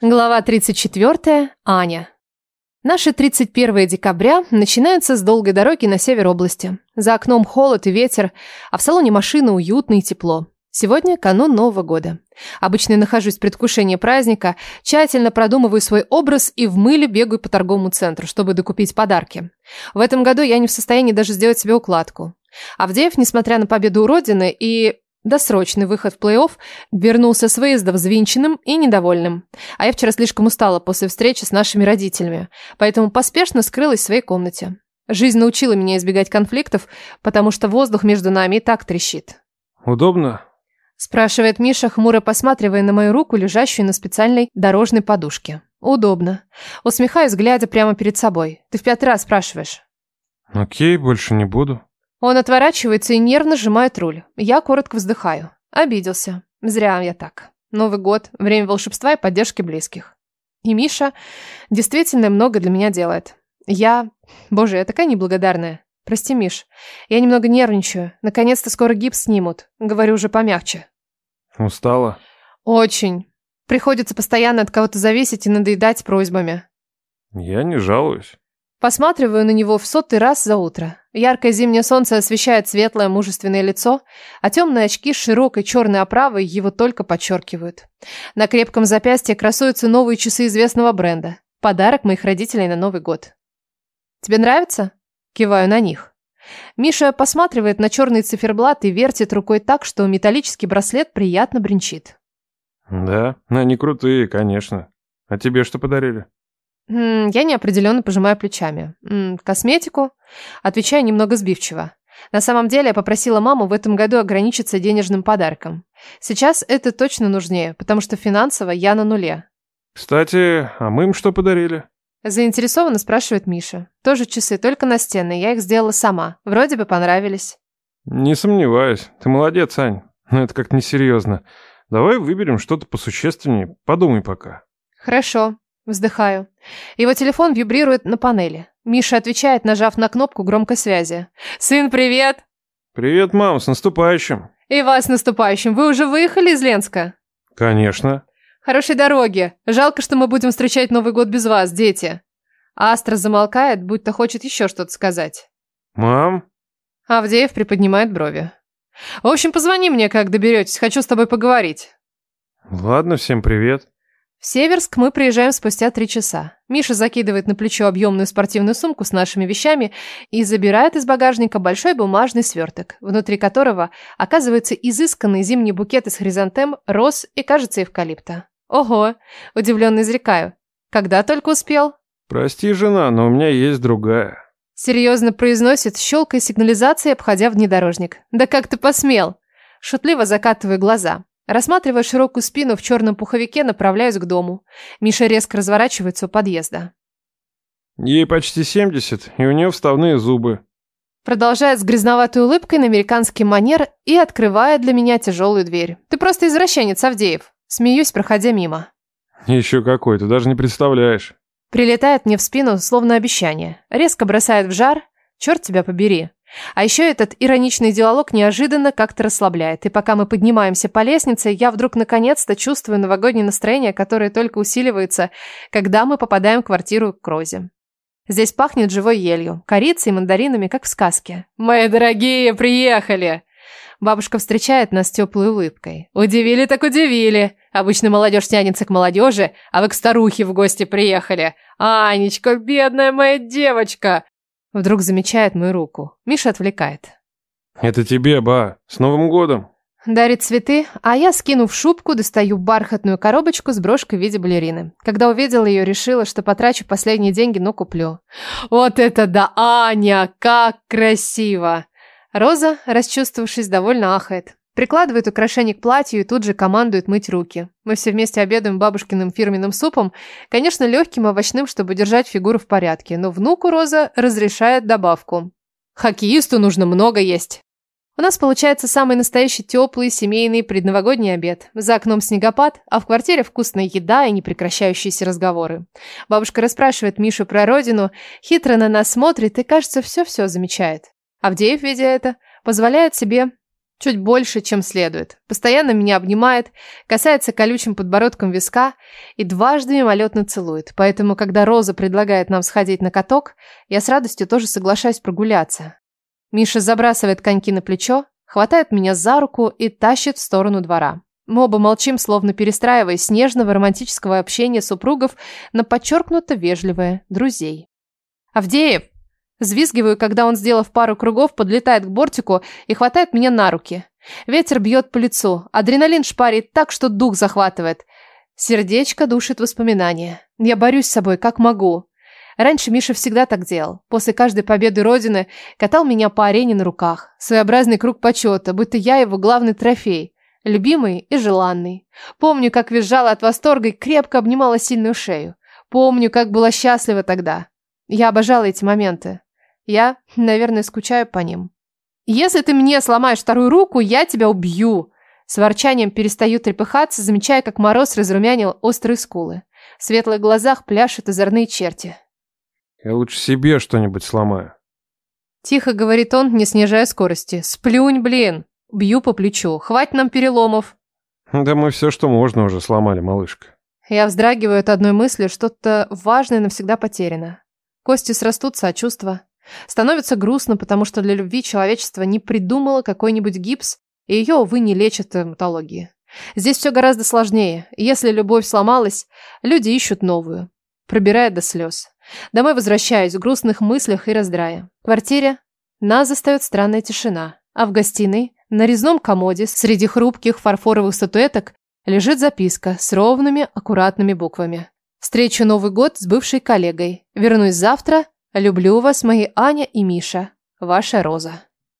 Глава 34. Аня. Наше 31 декабря начинается с долгой дороги на север области. За окном холод и ветер, а в салоне машины уютно и тепло. Сегодня канун Нового года. Обычно я нахожусь в предвкушении праздника, тщательно продумываю свой образ и в мыле бегаю по торговому центру, чтобы докупить подарки. В этом году я не в состоянии даже сделать себе укладку. Авдеев, несмотря на победу Родины и Досрочный выход в плей-офф вернулся с выезда взвинченным и недовольным. А я вчера слишком устала после встречи с нашими родителями, поэтому поспешно скрылась в своей комнате. Жизнь научила меня избегать конфликтов, потому что воздух между нами и так трещит. «Удобно?» Спрашивает Миша, хмуро посматривая на мою руку, лежащую на специальной дорожной подушке. «Удобно». Усмехаюсь, глядя прямо перед собой. «Ты в пятый раз спрашиваешь». «Окей, больше не буду». Он отворачивается и нервно сжимает руль. Я коротко вздыхаю. Обиделся. Зря я так. Новый год, время волшебства и поддержки близких. И Миша действительно много для меня делает. Я... Боже, я такая неблагодарная. Прости, Миш. Я немного нервничаю. Наконец-то скоро гипс снимут. Говорю уже помягче. Устала? Очень. Приходится постоянно от кого-то зависеть и надоедать просьбами. Я не жалуюсь. Посматриваю на него в сотый раз за утро. Яркое зимнее солнце освещает светлое мужественное лицо, а темные очки с широкой черной оправой его только подчеркивают. На крепком запястье красуются новые часы известного бренда. Подарок моих родителей на Новый год. «Тебе нравится?» Киваю на них. Миша посматривает на черный циферблат и вертит рукой так, что металлический браслет приятно бренчит. Да, они крутые, конечно. А тебе что подарили? Я неопределенно пожимаю плечами. Косметику? Отвечаю немного сбивчиво. На самом деле я попросила маму в этом году ограничиться денежным подарком. Сейчас это точно нужнее, потому что финансово я на нуле. Кстати, а мы им что подарили? Заинтересованно спрашивает Миша. Тоже часы, только настенные. Я их сделала сама. Вроде бы понравились. Не сомневаюсь. Ты молодец, Ань. Но это как несерьезно. Давай выберем что-то посущественнее. Подумай пока. Хорошо. Вздыхаю. Его телефон вибрирует на панели. Миша отвечает, нажав на кнопку громкой связи. «Сын, привет!» «Привет, мам, с наступающим!» «И вас с наступающим! Вы уже выехали из Ленска?» «Конечно!» «Хорошей дороги! Жалко, что мы будем встречать Новый год без вас, дети!» Астра замолкает, будто хочет еще что-то сказать. «Мам?» Авдеев приподнимает брови. «В общем, позвони мне, как доберетесь, хочу с тобой поговорить». «Ладно, всем привет!» В Северск мы приезжаем спустя три часа. Миша закидывает на плечо объемную спортивную сумку с нашими вещами и забирает из багажника большой бумажный сверток, внутри которого оказывается изысканный зимний букет из хризантем, роз и, кажется, эвкалипта. Ого, удивленно изрекаю. Когда только успел? Прости, жена, но у меня есть другая. Серьезно произносит, щелкая сигнализацией, обходя внедорожник. Да как ты посмел? Шутливо закатываю глаза. Рассматривая широкую спину в черном пуховике, направляюсь к дому. Миша резко разворачивается у подъезда. Ей почти 70, и у нее вставные зубы. Продолжает с грязноватой улыбкой на американский манер и открывает для меня тяжелую дверь. Ты просто извращенец, Авдеев. Смеюсь, проходя мимо. Еще какой, ты даже не представляешь. Прилетает мне в спину, словно обещание. Резко бросает в жар. Черт тебя побери. А еще этот ироничный диалог неожиданно как-то расслабляет. И пока мы поднимаемся по лестнице, я вдруг наконец-то чувствую новогоднее настроение, которое только усиливается, когда мы попадаем в квартиру к Розе. Здесь пахнет живой елью, корицей и мандаринами, как в сказке. «Мои дорогие, приехали!» Бабушка встречает нас теплой улыбкой. «Удивили так удивили! Обычно молодежь тянется к молодежи, а вы к старухе в гости приехали. Анечка, бедная моя девочка!» Вдруг замечает мою руку. Миша отвлекает. Это тебе, ба. С Новым годом. Дарит цветы, а я, скинув шубку, достаю бархатную коробочку с брошкой в виде балерины. Когда увидела ее, решила, что потрачу последние деньги, но куплю. Вот это да, Аня, как красиво! Роза, расчувствовавшись, довольно ахает. Прикладывает украшение к платью и тут же командует мыть руки. Мы все вместе обедаем бабушкиным фирменным супом, конечно, легким овощным, чтобы держать фигуру в порядке, но внуку Роза разрешает добавку. Хоккеисту нужно много есть. У нас получается самый настоящий теплый семейный предновогодний обед. За окном снегопад, а в квартире вкусная еда и непрекращающиеся разговоры. Бабушка расспрашивает Мишу про родину, хитро на нас смотрит и, кажется, все-все замечает. Авдеев, видя это, позволяет себе Чуть больше, чем следует. Постоянно меня обнимает, касается колючим подбородком виска и дважды мимолетно целует. Поэтому, когда Роза предлагает нам сходить на каток, я с радостью тоже соглашаюсь прогуляться. Миша забрасывает коньки на плечо, хватает меня за руку и тащит в сторону двора. Мы оба молчим, словно перестраиваясь нежного романтического общения супругов на подчеркнуто вежливое друзей. «Авдеев!» Взвизгиваю, когда он, сделав пару кругов, подлетает к бортику и хватает меня на руки. Ветер бьет по лицу, адреналин шпарит так, что дух захватывает. Сердечко душит воспоминания. Я борюсь с собой, как могу. Раньше Миша всегда так делал. После каждой победы Родины катал меня по арене на руках. Своеобразный круг почета, будто я его главный трофей. Любимый и желанный. Помню, как визжала от восторга и крепко обнимала сильную шею. Помню, как была счастлива тогда. Я обожала эти моменты. Я, наверное, скучаю по ним. Если ты мне сломаешь вторую руку, я тебя убью. С ворчанием перестаю трепыхаться, замечая, как мороз разрумянил острые скулы. В светлых глазах пляшут озорные черти. Я лучше себе что-нибудь сломаю. Тихо говорит он, не снижая скорости. Сплюнь, блин. Бью по плечу. Хватит нам переломов. Да мы все, что можно, уже сломали, малышка. Я вздрагиваю от одной мысли, что-то важное навсегда потеряно. Кости срастутся, а чувства... Становится грустно, потому что для любви человечество не придумало какой-нибудь гипс, и ее, увы, не лечат стоматологии. Здесь все гораздо сложнее. Если любовь сломалась, люди ищут новую. Пробирает до слез. Домой возвращаюсь в грустных мыслях и раздрае. В квартире нас застает странная тишина, а в гостиной, на резном комоде, среди хрупких фарфоровых статуэток, лежит записка с ровными, аккуратными буквами. Встречу Новый год с бывшей коллегой. Вернусь завтра Люблю вас, мои Аня и Миша. Ваша Роза.